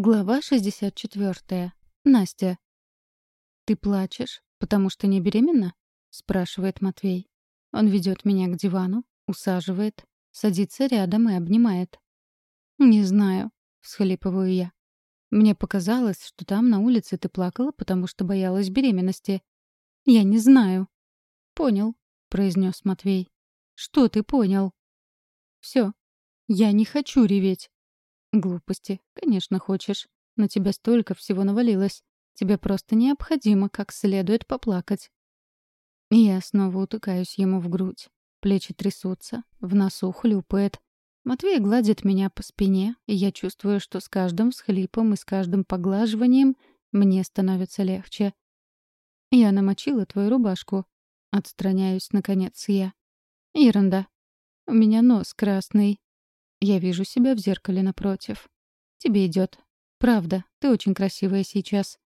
Глава 64. Настя. «Ты плачешь, потому что не беременна?» — спрашивает Матвей. Он ведет меня к дивану, усаживает, садится рядом и обнимает. «Не знаю», — всхлипываю я. «Мне показалось, что там на улице ты плакала, потому что боялась беременности». «Я не знаю». «Понял», — произнес Матвей. «Что ты понял?» «Все. Я не хочу реветь. Глупости, конечно, хочешь. Но тебе столько всего навалилось. Тебе просто необходимо как следует поплакать. я снова утыкаюсь ему в грудь. Плечи трясутся, в носу хлюпает. Матвей гладит меня по спине, и я чувствую, что с каждым всхлипом и с каждым поглаживанием мне становится легче. Я намочила твою рубашку. Отстраняюсь, наконец, я. Ерунда. У меня нос красный. Я вижу себя в зеркале напротив. Тебе идет. Правда, ты очень красивая сейчас.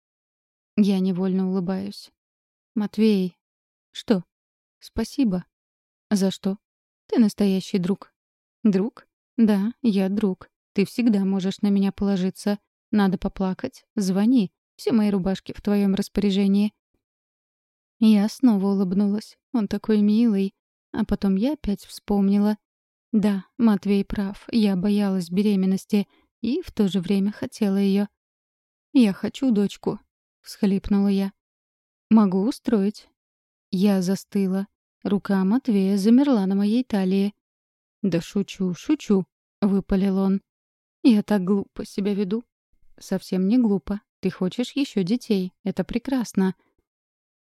Я невольно улыбаюсь. Матвей. Что? Спасибо. За что? Ты настоящий друг. Друг? Да, я друг. Ты всегда можешь на меня положиться. Надо поплакать. Звони. Все мои рубашки в твоем распоряжении. Я снова улыбнулась. Он такой милый. А потом я опять вспомнила. Да, Матвей прав. Я боялась беременности и в то же время хотела ее. «Я хочу дочку», — всхлипнула я. «Могу устроить». Я застыла. Рука Матвея замерла на моей талии. «Да шучу, шучу», — выпалил он. «Я так глупо себя веду». «Совсем не глупо. Ты хочешь еще детей. Это прекрасно».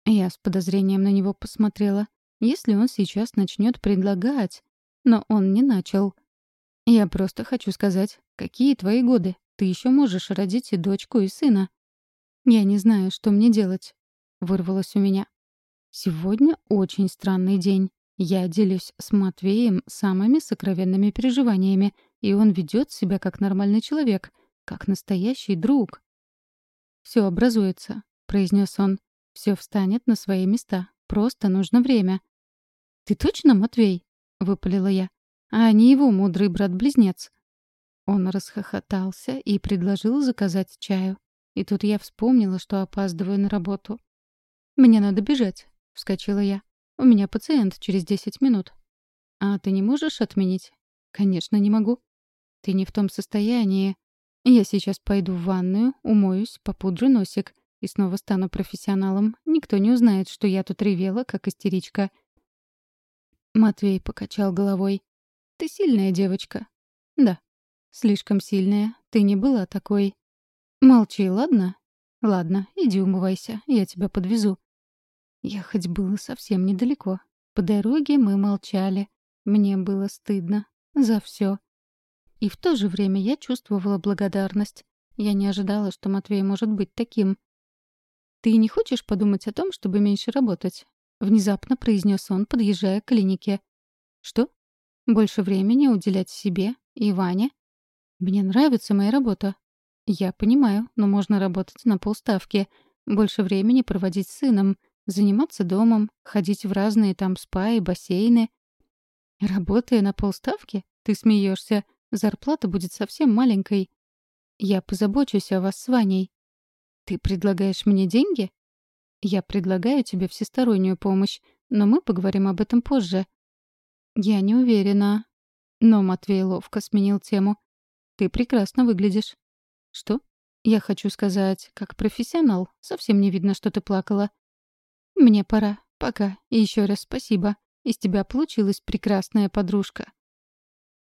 Я с подозрением на него посмотрела. Если он сейчас начнет предлагать, но он не начал. «Я просто хочу сказать, какие твои годы? Ты еще можешь родить и дочку, и сына». «Я не знаю, что мне делать», — вырвалось у меня. «Сегодня очень странный день. Я делюсь с Матвеем самыми сокровенными переживаниями, и он ведет себя как нормальный человек, как настоящий друг». «Все образуется», — произнес он. «Все встанет на свои места. Просто нужно время». «Ты точно, Матвей?» — выпалила я. «А не его мудрый брат-близнец». Он расхохотался и предложил заказать чаю. И тут я вспомнила, что опаздываю на работу. «Мне надо бежать», — вскочила я. «У меня пациент через десять минут». «А ты не можешь отменить?» «Конечно, не могу». «Ты не в том состоянии. Я сейчас пойду в ванную, умоюсь, попудрю носик и снова стану профессионалом. Никто не узнает, что я тут ревела, как истеричка». Матвей покачал головой. «Ты сильная девочка». «Да, слишком сильная. Ты не была такой». «Молчи, ладно?» «Ладно, иди умывайся, я тебя подвезу». Ехать было совсем недалеко. По дороге мы молчали. Мне было стыдно. За все. И в то же время я чувствовала благодарность. Я не ожидала, что Матвей может быть таким. «Ты не хочешь подумать о том, чтобы меньше работать? — внезапно произнес он, подъезжая к клинике. «Что? Больше времени уделять себе и Ване? Мне нравится моя работа. Я понимаю, но можно работать на полставки, больше времени проводить с сыном, заниматься домом, ходить в разные там спа и бассейны. Работая на полставки? Ты смеешься. Зарплата будет совсем маленькой. Я позабочусь о вас с Ваней. Ты предлагаешь мне деньги? Я предлагаю тебе всестороннюю помощь, но мы поговорим об этом позже». «Я не уверена». Но Матвей ловко сменил тему. «Ты прекрасно выглядишь». «Что?» «Я хочу сказать, как профессионал. Совсем не видно, что ты плакала». «Мне пора. Пока. И еще раз спасибо. Из тебя получилась прекрасная подружка».